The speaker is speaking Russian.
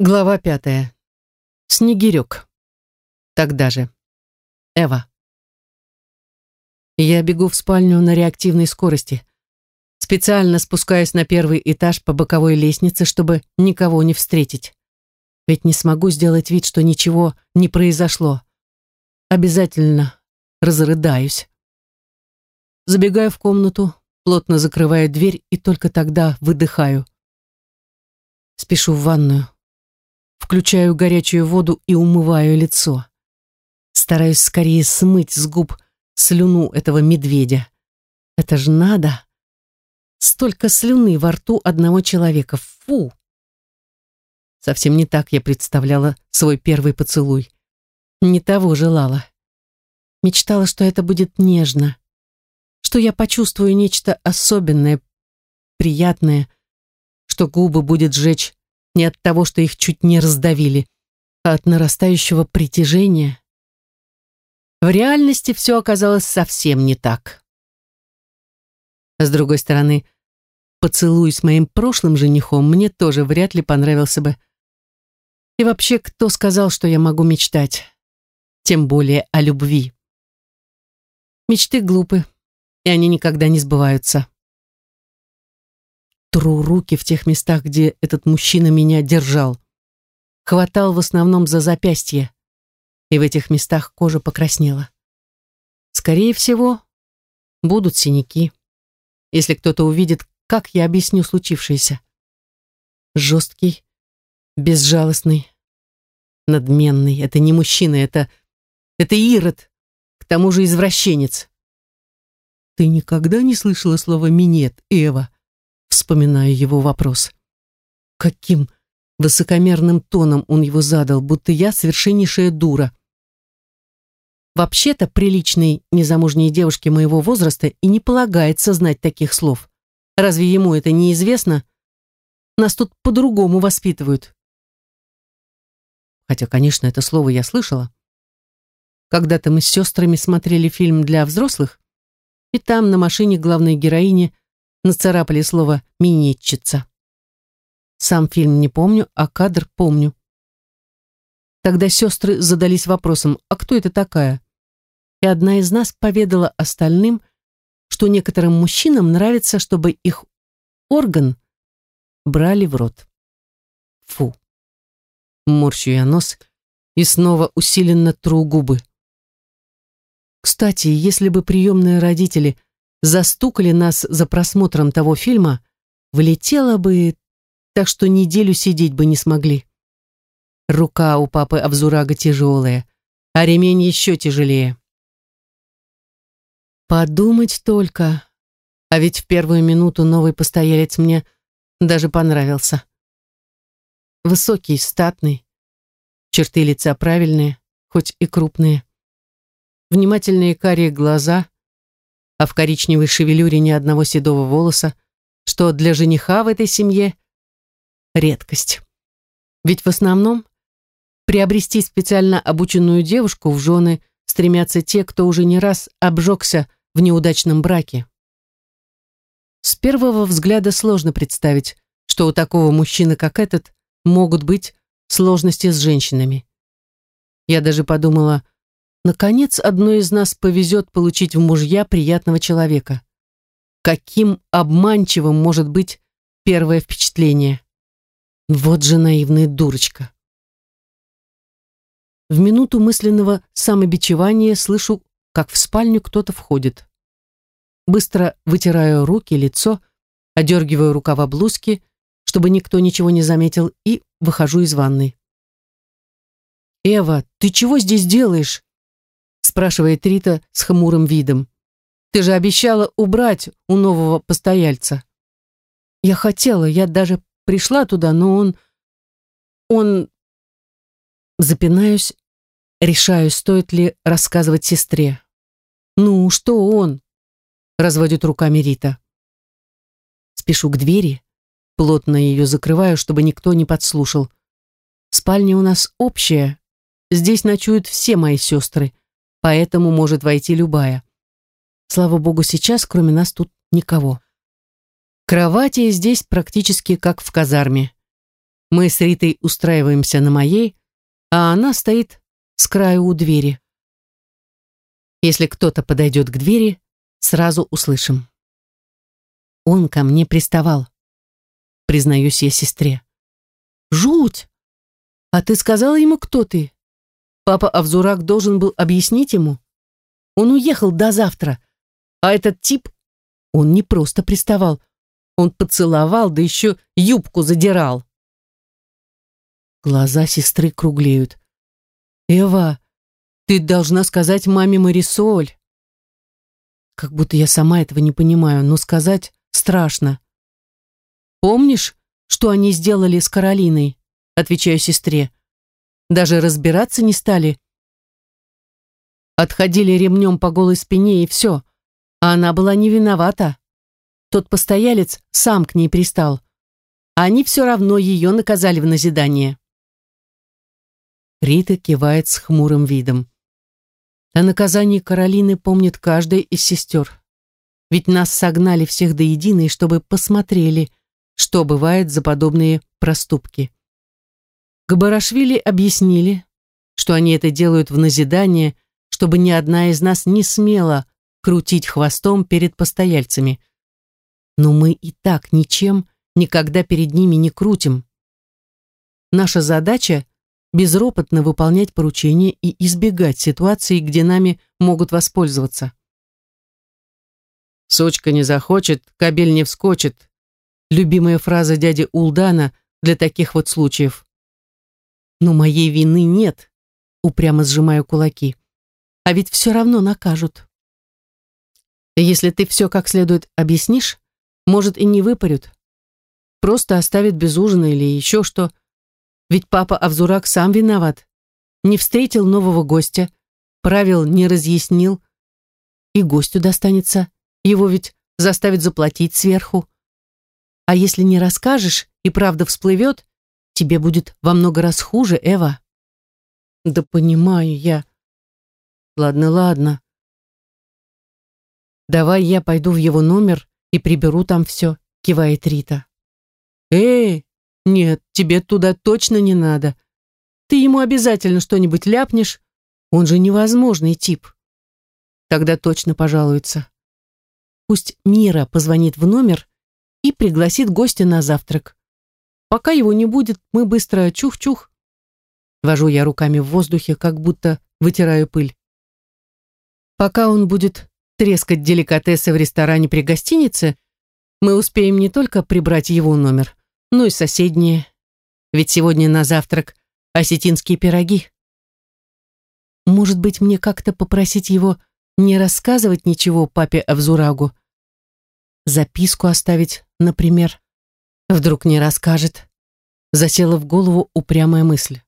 Глава пятая. Снегирек. Тогда же. Эва. Я бегу в спальню на реактивной скорости. Специально спускаюсь на первый этаж по боковой лестнице, чтобы никого не встретить. Ведь не смогу сделать вид, что ничего не произошло. Обязательно разрыдаюсь. Забегаю в комнату, плотно закрываю дверь и только тогда выдыхаю. Спешу в ванную. Включаю горячую воду и умываю лицо. Стараюсь скорее смыть с губ слюну этого медведя. Это ж надо. Столько слюны во рту одного человека. Фу! Совсем не так я представляла свой первый поцелуй. Не того желала. Мечтала, что это будет нежно, что я почувствую нечто особенное, приятное, что губы будет жечь не от того, что их чуть не раздавили, а от нарастающего притяжения. В реальности все оказалось совсем не так. С другой стороны, поцелуй с моим прошлым женихом мне тоже вряд ли понравился бы. И вообще, кто сказал, что я могу мечтать? Тем более о любви. Мечты глупы, и они никогда не сбываются тру руки в тех местах, где этот мужчина меня держал. Хватал в основном за запястье, и в этих местах кожа покраснела. Скорее всего, будут синяки, если кто-то увидит, как я объясню случившееся. Жесткий, безжалостный, надменный. Это не мужчина, это... Это Ирод, к тому же извращенец. Ты никогда не слышала слова «минет», Эва? Вспоминаю его вопрос. Каким высокомерным тоном он его задал, будто я совершеннейшая дура. Вообще-то приличной незамужней девушке моего возраста и не полагается знать таких слов. Разве ему это неизвестно? Нас тут по-другому воспитывают. Хотя, конечно, это слово я слышала. Когда-то мы с сестрами смотрели фильм для взрослых, и там на машине главной героини нацарапали слово «минетчица». Сам фильм не помню, а кадр помню. Тогда сестры задались вопросом, а кто это такая? И одна из нас поведала остальным, что некоторым мужчинам нравится, чтобы их орган брали в рот. Фу. Морщу я нос и снова усиленно тру губы. Кстати, если бы приемные родители застукали нас за просмотром того фильма, влетела бы, так что неделю сидеть бы не смогли. Рука у папы Абзурага тяжелая, а ремень еще тяжелее. Подумать только. А ведь в первую минуту новый постоялец мне даже понравился. Высокий, статный, черты лица правильные, хоть и крупные. Внимательные карие глаза, а в коричневой шевелюре ни одного седого волоса, что для жениха в этой семье редкость. Ведь в основном приобрести специально обученную девушку в жены стремятся те, кто уже не раз обжегся в неудачном браке. С первого взгляда сложно представить, что у такого мужчины, как этот, могут быть сложности с женщинами. Я даже подумала, Наконец, одной из нас повезет получить в мужья приятного человека. Каким обманчивым может быть первое впечатление? Вот же наивная дурочка. В минуту мысленного самобичевания слышу, как в спальню кто-то входит. Быстро вытираю руки, лицо, одергиваю рукава блузки, чтобы никто ничего не заметил, и выхожу из ванной. «Эва, ты чего здесь делаешь?» Спрашивает Рита с хмурым видом. Ты же обещала убрать у нового постояльца. Я хотела, я даже пришла туда, но он... Он... Запинаюсь, решаю, стоит ли рассказывать сестре. «Ну, что он?» — разводит руками Рита. Спешу к двери, плотно ее закрываю, чтобы никто не подслушал. Спальня у нас общая, здесь ночуют все мои сестры, поэтому может войти любая. Слава богу, сейчас кроме нас тут никого. Кровати здесь практически как в казарме. Мы с Ритой устраиваемся на моей, а она стоит с краю у двери. Если кто-то подойдет к двери, сразу услышим. Он ко мне приставал, признаюсь я сестре. Жуть! А ты сказала ему, кто ты? Папа Авзурак должен был объяснить ему. Он уехал до завтра, а этот тип, он не просто приставал, он поцеловал, да еще юбку задирал. Глаза сестры круглеют. «Эва, ты должна сказать маме Марисоль». Как будто я сама этого не понимаю, но сказать страшно. «Помнишь, что они сделали с Каролиной?» Отвечаю сестре. «Даже разбираться не стали. Отходили ремнем по голой спине и все. А она была не виновата. Тот постоялец сам к ней пристал. А они все равно ее наказали в назидание. Рита кивает с хмурым видом. О наказании Каролины помнит каждая из сестер. Ведь нас согнали всех до единой, чтобы посмотрели, что бывает за подобные проступки. Габарашвили объяснили, что они это делают в назидание, чтобы ни одна из нас не смела крутить хвостом перед постояльцами. Но мы и так ничем никогда перед ними не крутим. Наша задача безропотно выполнять поручения и избегать ситуаций, где нами могут воспользоваться. «Сучка не захочет, кабель не вскочит» любимая фраза дяди Улдана для таких вот случаев. Но моей вины нет, упрямо сжимаю кулаки. А ведь все равно накажут. Если ты все как следует объяснишь, может и не выпарют. Просто оставят без ужина или еще что – ведь папа Авзурак сам виноват. Не встретил нового гостя, правил не разъяснил. И гостю достанется. Его ведь заставят заплатить сверху. А если не расскажешь и правда всплывет, тебе будет во много раз хуже, Эва. Да понимаю я. Ладно, ладно. Давай я пойду в его номер и приберу там все, кивает Рита. Эй, нет, тебе туда точно не надо. Ты ему обязательно что-нибудь ляпнешь. Он же невозможный тип. Тогда точно пожалуется. Пусть Мира позвонит в номер и пригласит гостя на завтрак. Пока его не будет, мы быстро чух-чух. Вожу я руками в воздухе, как будто вытираю пыль. Пока он будет трескать деликатесы в ресторане при гостинице, мы успеем не только прибрать его номер, ну и соседние. Ведь сегодня на завтрак осетинские пироги. Может быть, мне как-то попросить его не рассказывать ничего папе Авзурагу? Записку оставить, например. Вдруг не расскажет. Засела в голову упрямая мысль.